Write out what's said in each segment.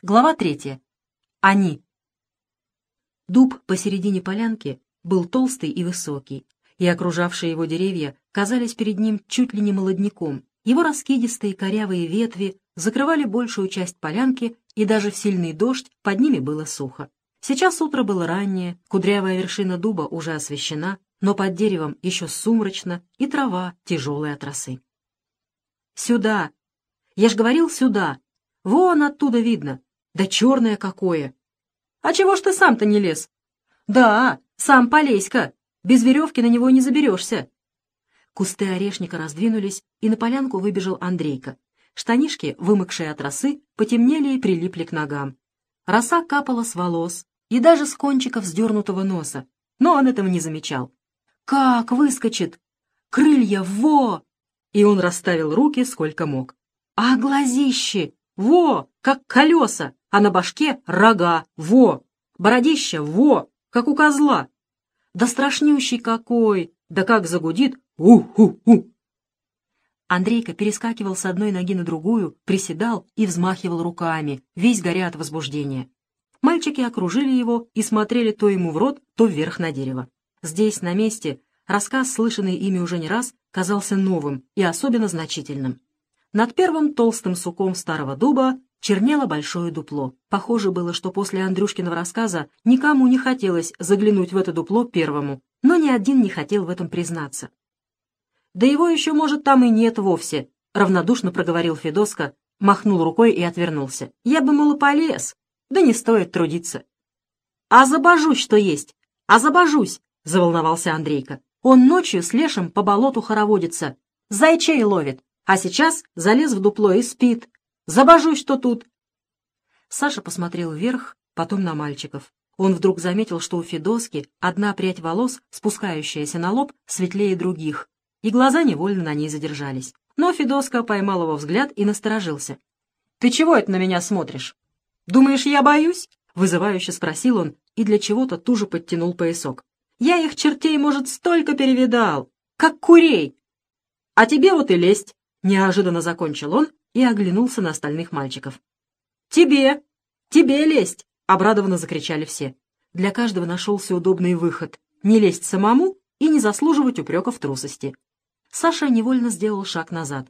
Глава третья. Они. Дуб посередине полянки был толстый и высокий, и окружавшие его деревья казались перед ним чуть ли не молодняком. Его раскидистые корявые ветви закрывали большую часть полянки, и даже в сильный дождь под ними было сухо. Сейчас утро было раннее, кудрявая вершина дуба уже освещена, но под деревом еще сумрачно, и трава тяжелая от росы. «Сюда! Я ж говорил, сюда! Вон оттуда видно! Да черное какое! А чего ж ты сам-то не лез? Да, сам полезь-ка, без веревки на него не заберешься. Кусты орешника раздвинулись, и на полянку выбежал Андрейка. Штанишки, вымокшие от росы, потемнели и прилипли к ногам. Роса капала с волос и даже с кончиков сдернутого носа, но он этого не замечал. «Как выскочит! Крылья, во!» И он расставил руки сколько мог. «А глазищи! Во! Как колеса! а на башке рога, во! Бородища, во! Как у козла! Да страшнющий какой! Да как загудит! У-ху-ху! Андрейка перескакивал с одной ноги на другую, приседал и взмахивал руками, весь горя от возбуждения. Мальчики окружили его и смотрели то ему в рот, то вверх на дерево. Здесь, на месте, рассказ, слышанный ими уже не раз, казался новым и особенно значительным. Над первым толстым суком старого дуба чернело большое дупло. Похоже было, что после Андрюшкиного рассказа никому не хотелось заглянуть в это дупло первому, но ни один не хотел в этом признаться. «Да его еще, может, там и нет вовсе», — равнодушно проговорил Федоска, махнул рукой и отвернулся. «Я бы, мол, полез, да не стоит трудиться». «А забожусь, что есть! А забожусь!» — заволновался Андрейка. «Он ночью с Лешем по болоту хороводится, зайчей ловит, а сейчас залез в дупло и спит, Забожусь, что тут!» Саша посмотрел вверх, потом на мальчиков. Он вдруг заметил, что у Федоски одна прядь волос, спускающаяся на лоб, светлее других, и глаза невольно на ней задержались. Но Федоска поймал его взгляд и насторожился. «Ты чего это на меня смотришь? Думаешь, я боюсь?» — вызывающе спросил он и для чего-то туже подтянул поясок. «Я их чертей, может, столько перевидал, как курей! А тебе вот и лезть!» — неожиданно закончил он и оглянулся на остальных мальчиков. «Тебе! Тебе лезть!» — обрадованно закричали все. Для каждого нашелся удобный выход — не лезть самому и не заслуживать упреков трусости. Саша невольно сделал шаг назад.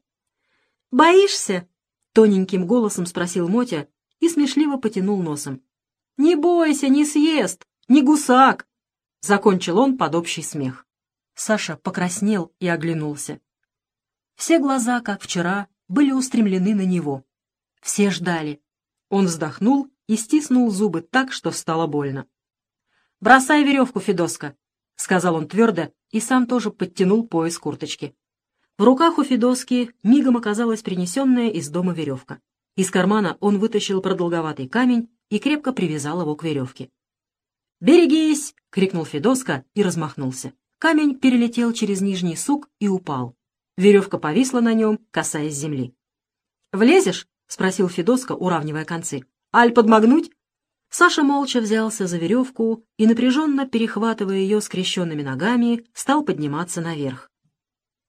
«Боишься?» — тоненьким голосом спросил Мотя и смешливо потянул носом. «Не бойся, не съест! Не гусак!» — закончил он под общий смех. Саша покраснел и оглянулся. Все глаза, как вчера, были устремлены на него. Все ждали. Он вздохнул и стиснул зубы так, что стало больно. «Бросай веревку, Федоска», — сказал он твердо и сам тоже подтянул пояс курточки. В руках у Федоски мигом оказалась принесенная из дома веревка. Из кармана он вытащил продолговатый камень и крепко привязал его к веревке. «Берегись!» — крикнул Федоска и размахнулся. Камень перелетел через нижний сук и упал. Веревка повисла на нем, касаясь земли. «Влезешь?» — спросил Федоска, уравнивая концы. «Аль подмогнуть?» Саша молча взялся за веревку и, напряженно перехватывая ее скрещенными ногами, стал подниматься наверх.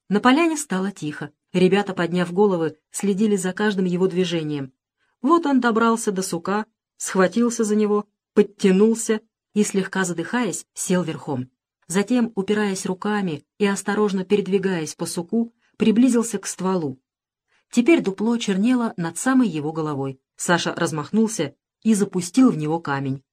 На поляне стало тихо. Ребята, подняв головы, следили за каждым его движением. Вот он добрался до сука, схватился за него, подтянулся и, слегка задыхаясь, сел верхом. Затем, упираясь руками и осторожно передвигаясь по суку, приблизился к стволу. Теперь дупло чернело над самой его головой. Саша размахнулся и запустил в него камень.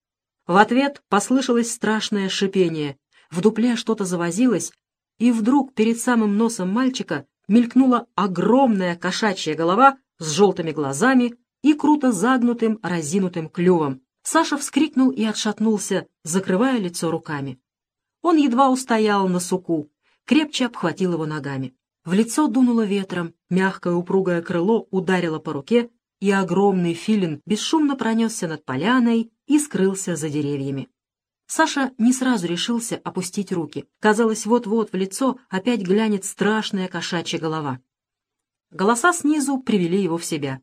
В ответ послышалось страшное шипение. В дупле что-то завозилось, и вдруг перед самым носом мальчика мелькнула огромная кошачья голова с желтыми глазами и круто загнутым разинутым клювом. Саша вскрикнул и отшатнулся, закрывая лицо руками. Он едва устоял на суку, крепче обхватил его ногами. В лицо дунуло ветром, мягкое упругое крыло ударило по руке, и огромный филин бесшумно пронесся над поляной и скрылся за деревьями. Саша не сразу решился опустить руки. Казалось, вот-вот в лицо опять глянет страшная кошачья голова. Голоса снизу привели его в себя.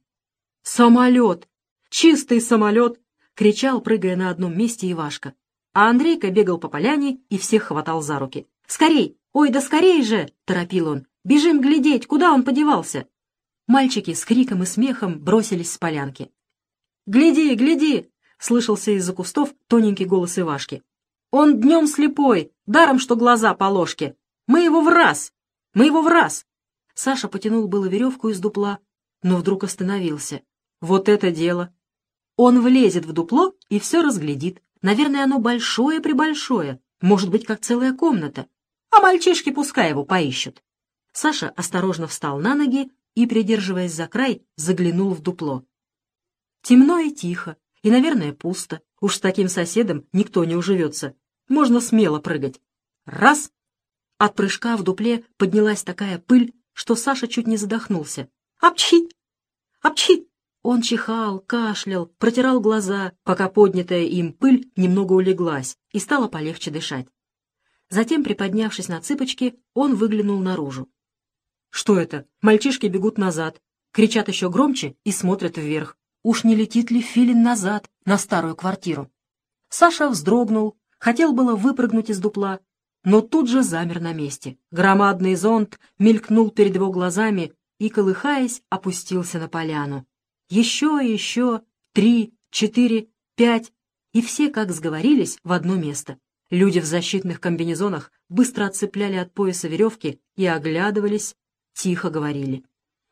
«Самолет! Чистый самолет!» — кричал, прыгая на одном месте Ивашка. А Андрейка бегал по поляне и всех хватал за руки. «Скорей! Ой, да скорей же!» — торопил он. Бежим глядеть, куда он подевался!» Мальчики с криком и смехом бросились с полянки. Гляди, гляди!» — слышался из-за кустов тоненький голос Ивашки. «Он днем слепой, даром, что глаза по ложке. Мы его в раз! Мы его в раз!» Саша потянул было веревку из дупла, но вдруг остановился. «Вот это дело! Он влезет в дупло и все разглядит. Наверное, оно большое-пребольшое, может быть, как целая комната. А мальчишки пускай его поищут». Саша осторожно встал на ноги и, придерживаясь за край, заглянул в дупло. Темно и тихо, и, наверное, пусто. Уж с таким соседом никто не уживется. Можно смело прыгать. Раз! От прыжка в дупле поднялась такая пыль, что Саша чуть не задохнулся. «Апчхи! Апчхи!» Он чихал, кашлял, протирал глаза, пока поднятая им пыль немного улеглась и стало полегче дышать. Затем, приподнявшись на цыпочки, он выглянул наружу. Что это? Мальчишки бегут назад, кричат еще громче и смотрят вверх. Уж не летит ли филин назад, на старую квартиру? Саша вздрогнул, хотел было выпрыгнуть из дупла, но тут же замер на месте. Громадный зонт мелькнул перед его глазами и, колыхаясь, опустился на поляну. Еще и еще, три, четыре, пять, и все, как сговорились, в одно место. Люди в защитных комбинезонах быстро отцепляли от пояса веревки и оглядывались, тихо говорили.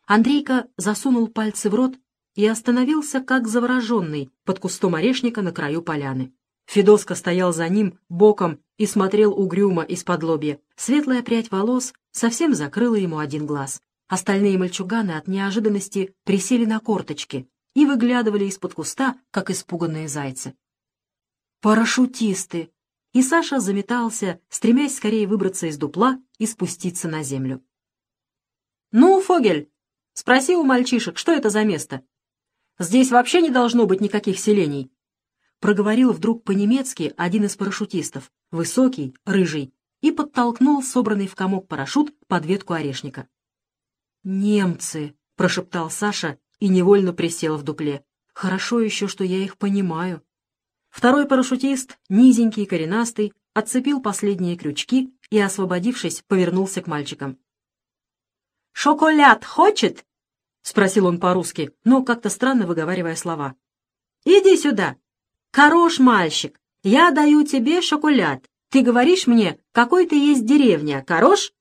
Андрейка засунул пальцы в рот и остановился, как завороженный, под кустом орешника на краю поляны. Федоска стоял за ним, боком, и смотрел угрюмо из-под лобья. Светлая прядь волос совсем закрыла ему один глаз. Остальные мальчуганы от неожиданности присели на корточки и выглядывали из-под куста, как испуганные зайцы. «Парашютисты!» И Саша заметался, стремясь скорее выбраться из дупла и спуститься на землю. «Ну, Фогель, спроси у мальчишек, что это за место? Здесь вообще не должно быть никаких селений». Проговорил вдруг по-немецки один из парашютистов, высокий, рыжий, и подтолкнул собранный в комок парашют под ветку орешника. «Немцы!» — прошептал Саша и невольно присел в дупле. «Хорошо еще, что я их понимаю». Второй парашютист, низенький, коренастый, отцепил последние крючки и, освободившись, повернулся к мальчикам. «Шоколад хочет?» — спросил он по-русски, но как-то странно выговаривая слова. «Иди сюда. Хорош мальчик. Я даю тебе шоколад. Ты говоришь мне, какой ты есть деревня, хорош?»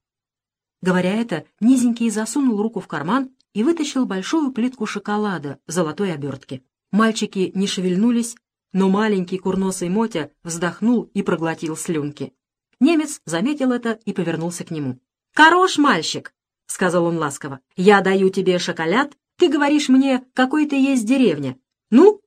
Говоря это, низенький засунул руку в карман и вытащил большую плитку шоколада в золотой обертке. Мальчики не шевельнулись, но маленький курносый Мотя вздохнул и проглотил слюнки. Немец заметил это и повернулся к нему. «Хорош мальчик!» — сказал он ласково. «Я даю тебе шоколад, ты говоришь мне, какой ты есть деревня. Ну?»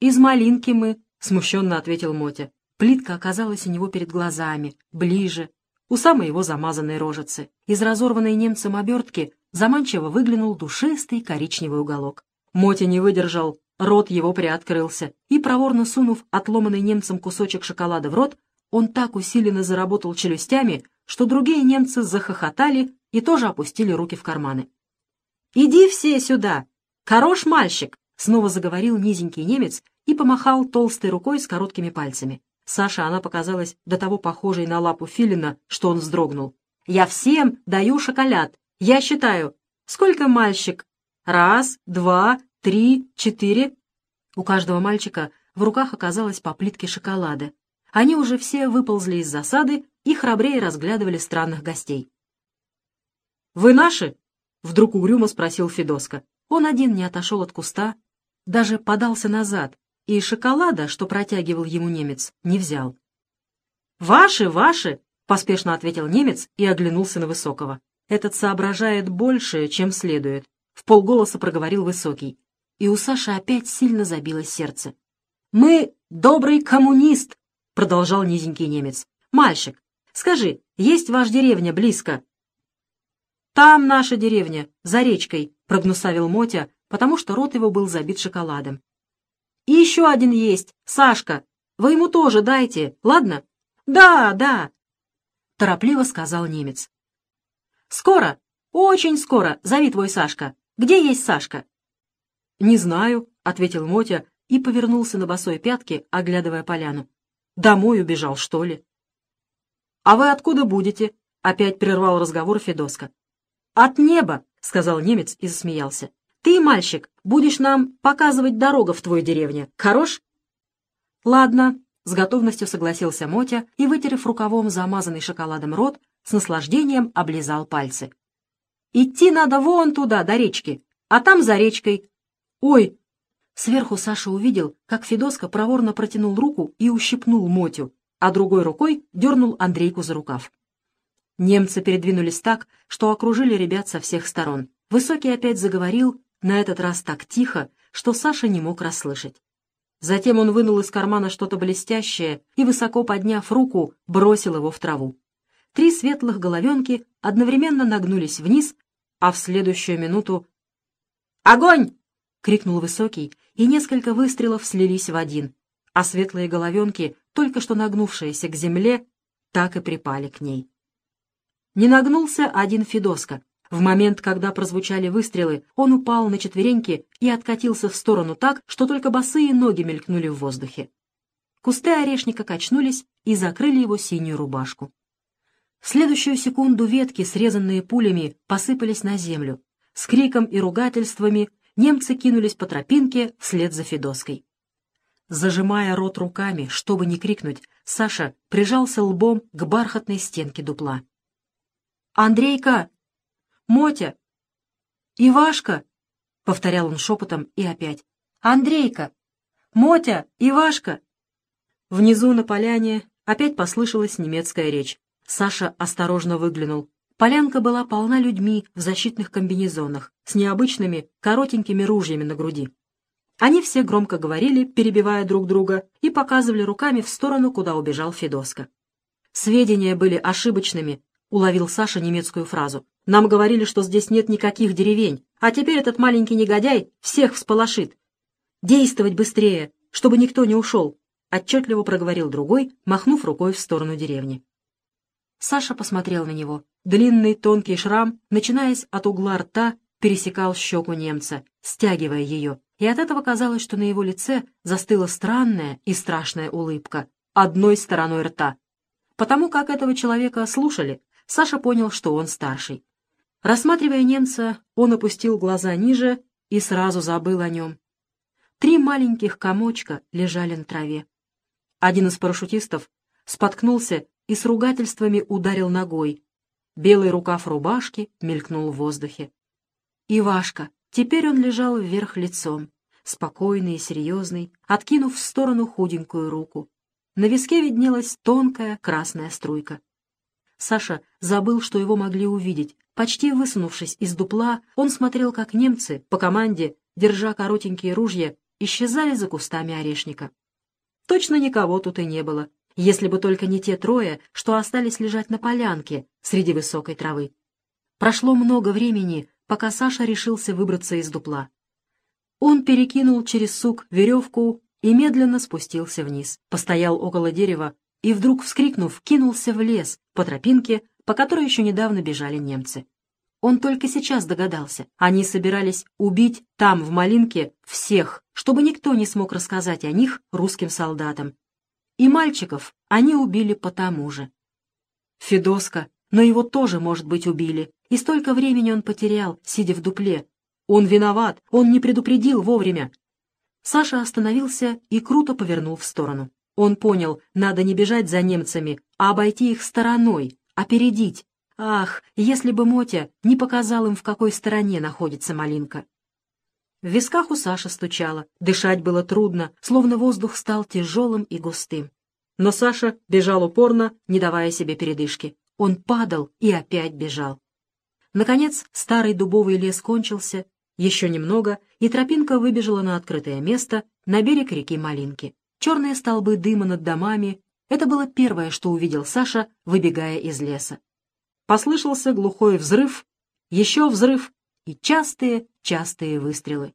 «Из малинки мы», — смущенно ответил Мотя. Плитка оказалась у него перед глазами, ближе, у самой его замазанной рожицы. Из разорванной немцем обертки заманчиво выглянул душистый коричневый уголок. Мотя не выдержал, рот его приоткрылся, и, проворно сунув отломанный немцем кусочек шоколада в рот, он так усиленно заработал челюстями, что другие немцы захохотали и тоже опустили руки в карманы. «Иди все сюда! Хорош мальчик!» — снова заговорил низенький немец и помахал толстой рукой с короткими пальцами. Саша она показалась до того похожей на лапу филина, что он вздрогнул. «Я всем даю шоколад. Я считаю. Сколько мальчик? Раз, два, три, четыре». У каждого мальчика в руках оказалось по плитке шоколада. Они уже все выползли из засады и храбрее разглядывали странных гостей. «Вы наши?» — вдруг угрюмо спросил Федоска. Он один не отошел от куста, даже подался назад, и шоколада, что протягивал ему немец, не взял. «Ваши, ваши!» — поспешно ответил немец и оглянулся на Высокого. «Этот соображает больше, чем следует», — в полголоса проговорил Высокий. И у Саши опять сильно забилось сердце. «Мы добрый коммунист!» — продолжал низенький немец. «Мальчик, скажи, есть ваша деревня близко?» «Там наша деревня, за речкой», — прогнусавил Мотя, потому что рот его был забит шоколадом. «И еще один есть, Сашка. Вы ему тоже дайте, ладно?» «Да, да», — торопливо сказал немец. «Скоро, очень скоро, зови твой Сашка. Где есть Сашка?» «Не знаю», — ответил Мотя и повернулся на босой пятки, оглядывая поляну. «Домой убежал, что ли?» «А вы откуда будете?» — опять прервал разговор Федоска. «От неба», — сказал немец и засмеялся. «Ты, мальчик, будешь нам показывать дорогу в твой деревне. Хорош?» «Ладно», — с готовностью согласился Мотя и, вытерев рукавом замазанный шоколадом рот, с наслаждением облизал пальцы. «Идти надо вон туда, до речки, а там за речкой. Ой!» Сверху Саша увидел, как Федоска проворно протянул руку и ущипнул Мотю, а другой рукой дернул Андрейку за рукав. Немцы передвинулись так, что окружили ребят со всех сторон. Высокий опять заговорил, на этот раз так тихо, что Саша не мог расслышать. Затем он вынул из кармана что-то блестящее и, высоко подняв руку, бросил его в траву. Три светлых головенки одновременно нагнулись вниз, а в следующую минуту «Огонь!» — крикнул Высокий, и несколько выстрелов слились в один, а светлые головенки, только что нагнувшиеся к земле, так и припали к ней. Не нагнулся один Федоска. В момент, когда прозвучали выстрелы, он упал на четвереньки и откатился в сторону так, что только босые ноги мелькнули в воздухе. Кусты орешника качнулись и закрыли его синюю рубашку. В следующую секунду ветки, срезанные пулями, посыпались на землю. С криком и ругательствами немцы кинулись по тропинке вслед за Федоской. Зажимая рот руками, чтобы не крикнуть, Саша прижался лбом к бархатной стенке дупла. «Андрейка! Мотя! Ивашка!» — повторял он шепотом и опять. «Андрейка! Мотя! Ивашка!» Внизу на поляне опять послышалась немецкая речь. Саша осторожно выглянул. Полянка была полна людьми в защитных комбинезонах с необычными коротенькими ружьями на груди. Они все громко говорили, перебивая друг друга, и показывали руками в сторону, куда убежал Федоска. Сведения были ошибочными, — уловил Саша немецкую фразу. «Нам говорили, что здесь нет никаких деревень, а теперь этот маленький негодяй всех всполошит. Действовать быстрее, чтобы никто не ушел», — отчетливо проговорил другой, махнув рукой в сторону деревни. Саша посмотрел на него. Длинный тонкий шрам, начинаясь от угла рта, пересекал щеку немца, стягивая ее, и от этого казалось, что на его лице застыла странная и страшная улыбка одной стороной рта. Потому как этого человека слушали, Саша понял, что он старший. Рассматривая немца, он опустил глаза ниже и сразу забыл о нем. Три маленьких комочка лежали на траве. Один из парашютистов споткнулся и с ругательствами ударил ногой. Белый рукав рубашки мелькнул в воздухе. Ивашка. Теперь он лежал вверх лицом, спокойный и серьезный, откинув в сторону худенькую руку. На виске виднелась тонкая красная струйка. Саша забыл, что его могли увидеть. Почти высунувшись из дупла, он смотрел, как немцы, по команде, держа коротенькие ружья, исчезали за кустами орешника. Точно никого тут и не было, если бы только не те трое, что остались лежать на полянке среди высокой травы. Прошло много времени, пока Саша решился выбраться из дупла. Он перекинул через сук веревку и медленно спустился вниз, постоял около дерева, и вдруг, вскрикнув, кинулся в лес по тропинке, по которой еще недавно бежали немцы. Он только сейчас догадался. Они собирались убить там, в Малинке, всех, чтобы никто не смог рассказать о них русским солдатам. И мальчиков они убили по тому же. Федоска, но его тоже, может быть, убили. И столько времени он потерял, сидя в дупле. Он виноват, он не предупредил вовремя. Саша остановился и круто повернул в сторону. Он понял, надо не бежать за немцами, а обойти их стороной, опередить. Ах, если бы Мотя не показал им, в какой стороне находится малинка. В висках у Саши стучало, дышать было трудно, словно воздух стал тяжелым и густым. Но Саша бежал упорно, не давая себе передышки. Он падал и опять бежал. Наконец старый дубовый лес кончился, еще немного, и тропинка выбежала на открытое место на берег реки Малинки черные столбы дыма над домами — это было первое, что увидел Саша, выбегая из леса. Послышался глухой взрыв, еще взрыв и частые-частые выстрелы.